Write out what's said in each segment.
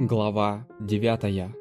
Глава 9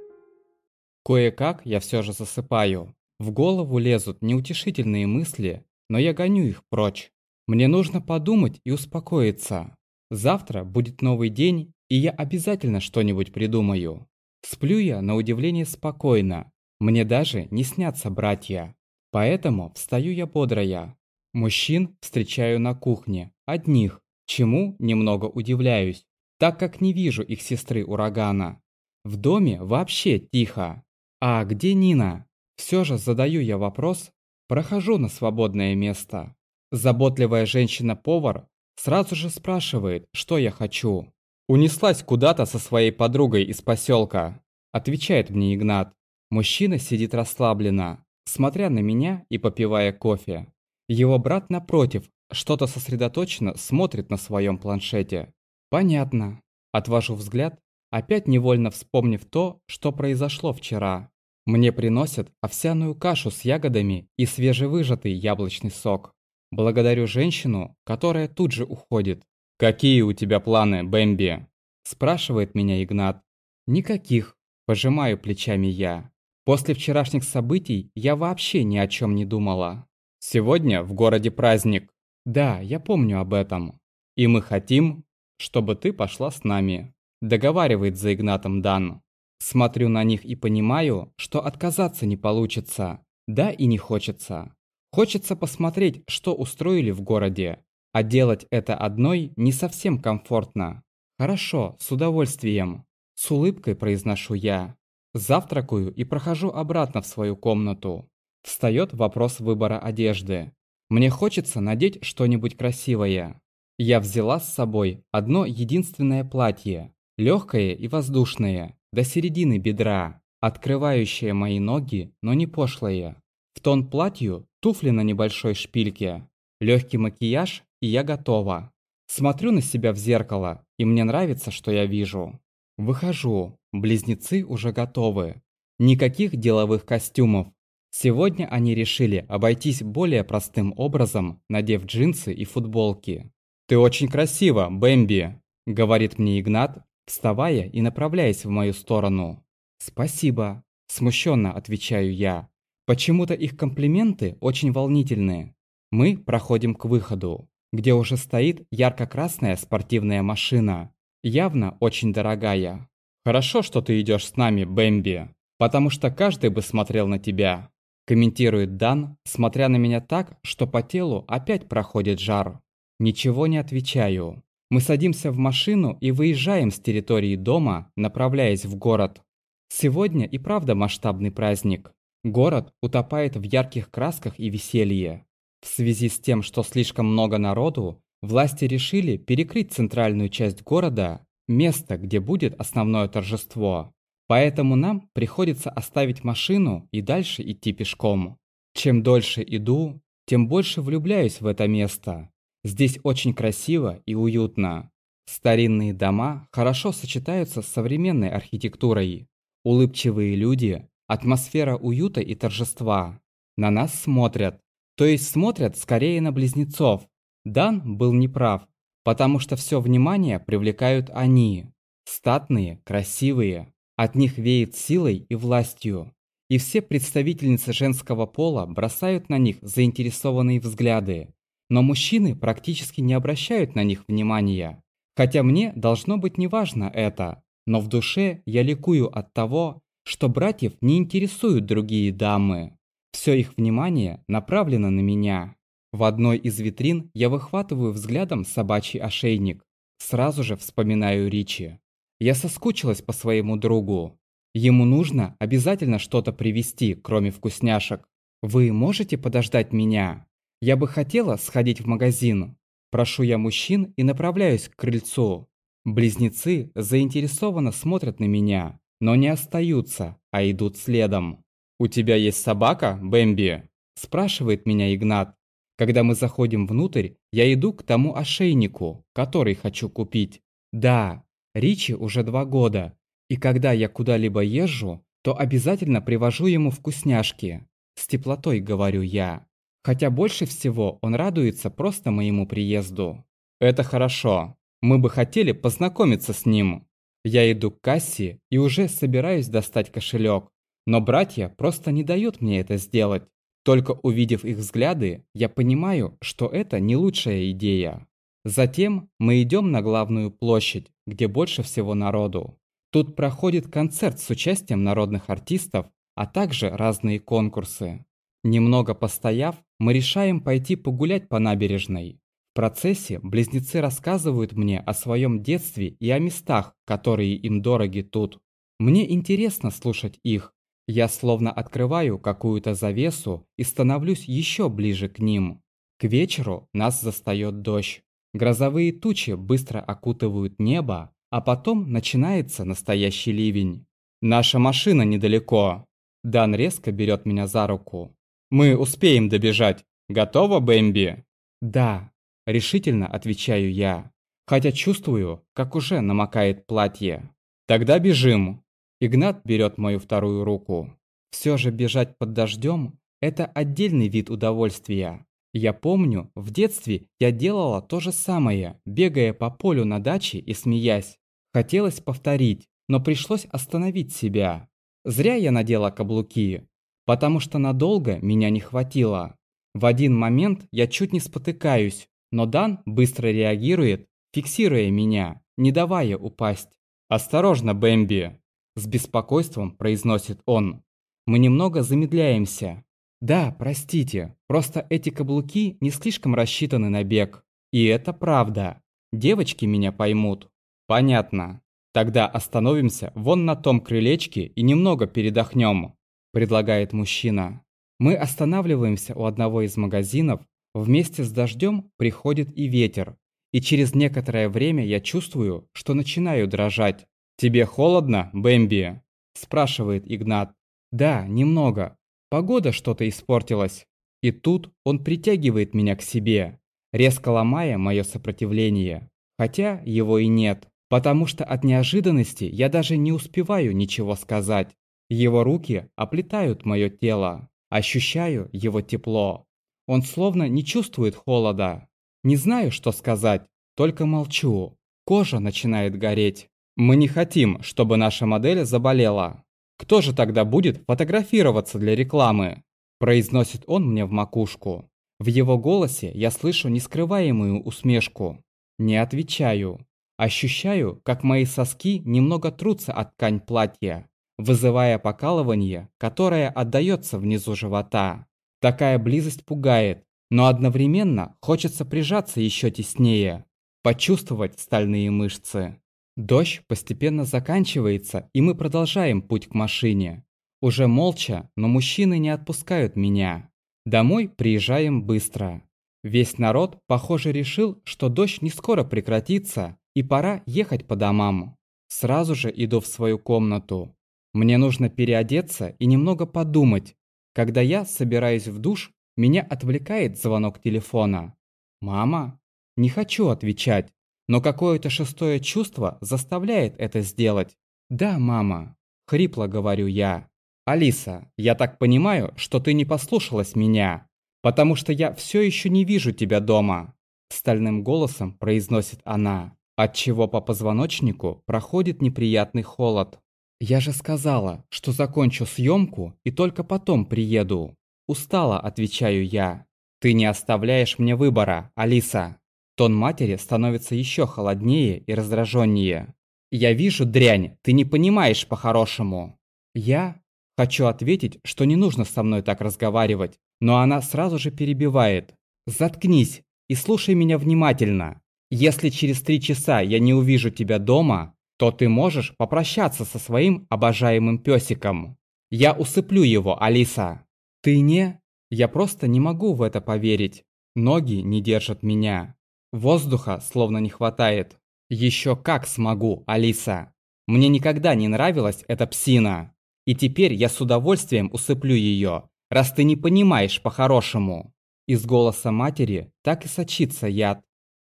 Кое-как я все же засыпаю. В голову лезут неутешительные мысли, но я гоню их прочь. Мне нужно подумать и успокоиться. Завтра будет новый день, и я обязательно что-нибудь придумаю. Сплю я на удивление спокойно. Мне даже не снятся братья. Поэтому встаю я бодрая. Мужчин встречаю на кухне, одних, чему немного удивляюсь, так как не вижу их сестры урагана. В доме вообще тихо. А где Нина? Все же задаю я вопрос, прохожу на свободное место. Заботливая женщина-повар сразу же спрашивает, что я хочу. «Унеслась куда-то со своей подругой из поселка», отвечает мне Игнат. Мужчина сидит расслабленно, смотря на меня и попивая кофе. Его брат, напротив, что-то сосредоточенно смотрит на своем планшете. «Понятно». Отвожу взгляд, опять невольно вспомнив то, что произошло вчера. Мне приносят овсяную кашу с ягодами и свежевыжатый яблочный сок. Благодарю женщину, которая тут же уходит. «Какие у тебя планы, Бэмби?» Спрашивает меня Игнат. «Никаких», – пожимаю плечами я. После вчерашних событий я вообще ни о чем не думала. Сегодня в городе праздник. Да, я помню об этом. И мы хотим, чтобы ты пошла с нами. Договаривает за Игнатом Дан. Смотрю на них и понимаю, что отказаться не получится. Да и не хочется. Хочется посмотреть, что устроили в городе. А делать это одной не совсем комфортно. Хорошо, с удовольствием. С улыбкой произношу я. Завтракаю и прохожу обратно в свою комнату. Встает вопрос выбора одежды. Мне хочется надеть что-нибудь красивое. Я взяла с собой одно единственное платье, легкое и воздушное, до середины бедра, открывающее мои ноги, но не пошлое. В тон платью туфли на небольшой шпильке, легкий макияж, и я готова. Смотрю на себя в зеркало, и мне нравится, что я вижу. Выхожу, близнецы уже готовы. Никаких деловых костюмов. Сегодня они решили обойтись более простым образом, надев джинсы и футболки. «Ты очень красива, Бэмби», — говорит мне Игнат, вставая и направляясь в мою сторону. «Спасибо», — смущенно отвечаю я. Почему-то их комплименты очень волнительные. Мы проходим к выходу, где уже стоит ярко-красная спортивная машина, явно очень дорогая. «Хорошо, что ты идешь с нами, Бэмби, потому что каждый бы смотрел на тебя», комментирует Дан, смотря на меня так, что по телу опять проходит жар. Ничего не отвечаю. Мы садимся в машину и выезжаем с территории дома, направляясь в город. Сегодня и правда масштабный праздник. Город утопает в ярких красках и веселье. В связи с тем, что слишком много народу, власти решили перекрыть центральную часть города, место, где будет основное торжество. Поэтому нам приходится оставить машину и дальше идти пешком. Чем дольше иду, тем больше влюбляюсь в это место. Здесь очень красиво и уютно. Старинные дома хорошо сочетаются с современной архитектурой. Улыбчивые люди, атмосфера уюта и торжества. На нас смотрят, то есть смотрят скорее на близнецов. Дан был неправ, потому что все внимание привлекают они. Статные, красивые. От них веет силой и властью. И все представительницы женского пола бросают на них заинтересованные взгляды. Но мужчины практически не обращают на них внимания. Хотя мне должно быть неважно это, но в душе я ликую от того, что братьев не интересуют другие дамы. Все их внимание направлено на меня. В одной из витрин я выхватываю взглядом собачий ошейник. Сразу же вспоминаю Ричи. Я соскучилась по своему другу. Ему нужно обязательно что-то привезти, кроме вкусняшек. Вы можете подождать меня? Я бы хотела сходить в магазин. Прошу я мужчин и направляюсь к крыльцу. Близнецы заинтересованно смотрят на меня, но не остаются, а идут следом. «У тебя есть собака, Бэмби?» – спрашивает меня Игнат. Когда мы заходим внутрь, я иду к тому ошейнику, который хочу купить. Да, Ричи уже два года, и когда я куда-либо езжу, то обязательно привожу ему вкусняшки. С теплотой говорю я. Хотя больше всего он радуется просто моему приезду. Это хорошо. Мы бы хотели познакомиться с ним. Я иду к кассе и уже собираюсь достать кошелек, но братья просто не дают мне это сделать. Только увидев их взгляды, я понимаю, что это не лучшая идея. Затем мы идем на главную площадь, где больше всего народу. Тут проходит концерт с участием народных артистов, а также разные конкурсы. Немного постояв, мы решаем пойти погулять по набережной. В процессе близнецы рассказывают мне о своем детстве и о местах, которые им дороги тут. Мне интересно слушать их. Я словно открываю какую-то завесу и становлюсь еще ближе к ним. К вечеру нас застает дождь. Грозовые тучи быстро окутывают небо, а потом начинается настоящий ливень. «Наша машина недалеко». Дан резко берет меня за руку. «Мы успеем добежать. Готова, Бэмби?» «Да», – решительно отвечаю я, хотя чувствую, как уже намокает платье. «Тогда бежим». Игнат берет мою вторую руку. Все же бежать под дождем – это отдельный вид удовольствия. Я помню, в детстве я делала то же самое, бегая по полю на даче и смеясь. Хотелось повторить, но пришлось остановить себя. Зря я надела каблуки, потому что надолго меня не хватило. В один момент я чуть не спотыкаюсь, но Дан быстро реагирует, фиксируя меня, не давая упасть. «Осторожно, Бэмби!» С беспокойством произносит он. Мы немного замедляемся, да, простите, просто эти каблуки не слишком рассчитаны на бег. И это правда. Девочки меня поймут. Понятно. Тогда остановимся вон на том крылечке и немного передохнем, предлагает мужчина. Мы останавливаемся у одного из магазинов. Вместе с дождем приходит и ветер. И через некоторое время я чувствую, что начинаю дрожать. «Тебе холодно, Бэмби?» – спрашивает Игнат. «Да, немного. Погода что-то испортилась. И тут он притягивает меня к себе, резко ломая мое сопротивление. Хотя его и нет, потому что от неожиданности я даже не успеваю ничего сказать. Его руки оплетают мое тело. Ощущаю его тепло. Он словно не чувствует холода. Не знаю, что сказать, только молчу. Кожа начинает гореть. Мы не хотим, чтобы наша модель заболела. Кто же тогда будет фотографироваться для рекламы? Произносит он мне в макушку. В его голосе я слышу нескрываемую усмешку. Не отвечаю. Ощущаю, как мои соски немного трутся от ткань платья, вызывая покалывание, которое отдается внизу живота. Такая близость пугает, но одновременно хочется прижаться еще теснее, почувствовать стальные мышцы. Дождь постепенно заканчивается, и мы продолжаем путь к машине. Уже молча, но мужчины не отпускают меня. Домой приезжаем быстро. Весь народ, похоже, решил, что дождь не скоро прекратится, и пора ехать по домам. Сразу же иду в свою комнату. Мне нужно переодеться и немного подумать. Когда я собираюсь в душ, меня отвлекает звонок телефона. «Мама?» Не хочу отвечать. Но какое-то шестое чувство заставляет это сделать. «Да, мама», – хрипло говорю я. «Алиса, я так понимаю, что ты не послушалась меня, потому что я все еще не вижу тебя дома», – стальным голосом произносит она, отчего по позвоночнику проходит неприятный холод. «Я же сказала, что закончу съемку и только потом приеду». Устала, отвечаю я. «Ты не оставляешь мне выбора, Алиса». Тон матери становится еще холоднее и раздраженнее. «Я вижу, дрянь, ты не понимаешь по-хорошему». Я хочу ответить, что не нужно со мной так разговаривать, но она сразу же перебивает. «Заткнись и слушай меня внимательно. Если через три часа я не увижу тебя дома, то ты можешь попрощаться со своим обожаемым песиком. Я усыплю его, Алиса». «Ты не...» Я просто не могу в это поверить. Ноги не держат меня. Воздуха словно не хватает. Еще как смогу, Алиса. Мне никогда не нравилась эта псина. И теперь я с удовольствием усыплю ее, раз ты не понимаешь по-хорошему. Из голоса матери так и сочится яд.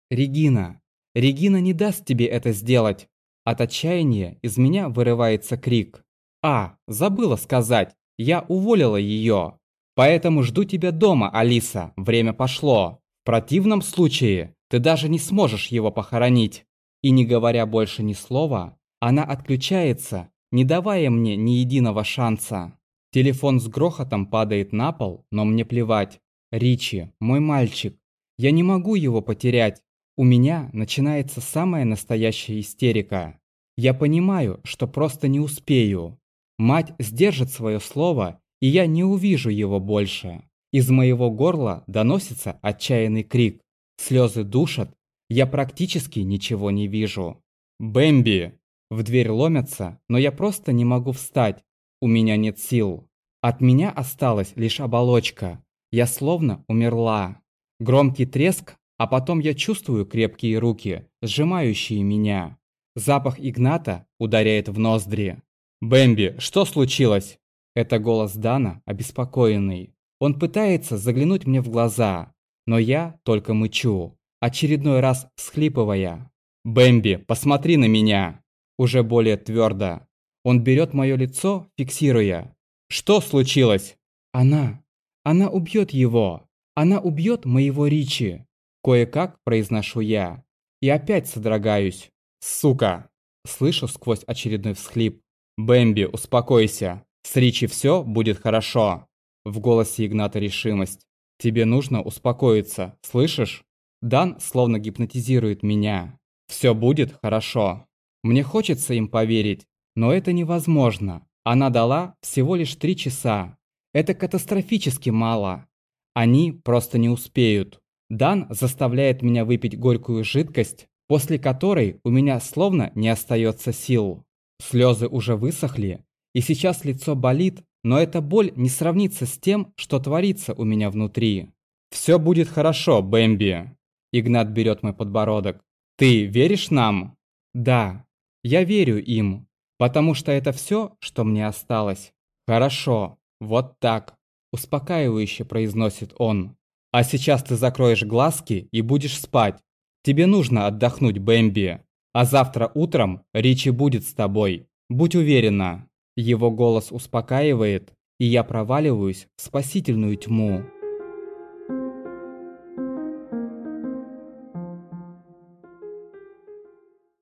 Регина, Регина не даст тебе это сделать. От отчаяния из меня вырывается крик. А, забыла сказать, я уволила ее. Поэтому жду тебя дома, Алиса, время пошло. В противном случае ты даже не сможешь его похоронить. И не говоря больше ни слова, Она отключается, не давая мне ни единого шанса. Телефон с грохотом падает на пол, но мне плевать. Ричи, мой мальчик. Я не могу его потерять. У меня начинается самая настоящая истерика. Я понимаю, что просто не успею. Мать сдержит свое слово, и я не увижу его больше. Из моего горла доносится отчаянный крик. Слезы душат. Я практически ничего не вижу. «Бэмби!» В дверь ломятся, но я просто не могу встать. У меня нет сил. От меня осталась лишь оболочка. Я словно умерла. Громкий треск, а потом я чувствую крепкие руки, сжимающие меня. Запах Игната ударяет в ноздри. «Бэмби, что случилось?» Это голос Дана, обеспокоенный. Он пытается заглянуть мне в глаза, но я только мычу, очередной раз всхлипывая. «Бэмби, посмотри на меня!» Уже более твердо. Он берет мое лицо, фиксируя. «Что случилось?» «Она. Она убьет его. Она убьет моего Ричи». Кое-как произношу я. И опять содрогаюсь. «Сука!» Слышу сквозь очередной всхлип. «Бэмби, успокойся. С Ричи все будет хорошо». В голосе Игната решимость. «Тебе нужно успокоиться, слышишь?» Дан словно гипнотизирует меня. «Все будет хорошо». Мне хочется им поверить, но это невозможно. Она дала всего лишь три часа. Это катастрофически мало. Они просто не успеют. Дан заставляет меня выпить горькую жидкость, после которой у меня словно не остается сил. Слезы уже высохли, и сейчас лицо болит, но эта боль не сравнится с тем, что творится у меня внутри. «Все будет хорошо, Бэмби!» Игнат берет мой подбородок. «Ты веришь нам?» «Да, я верю им, потому что это все, что мне осталось». «Хорошо, вот так», – успокаивающе произносит он. «А сейчас ты закроешь глазки и будешь спать. Тебе нужно отдохнуть, Бэмби. А завтра утром Ричи будет с тобой. Будь уверена». Его голос успокаивает, и я проваливаюсь в спасительную тьму.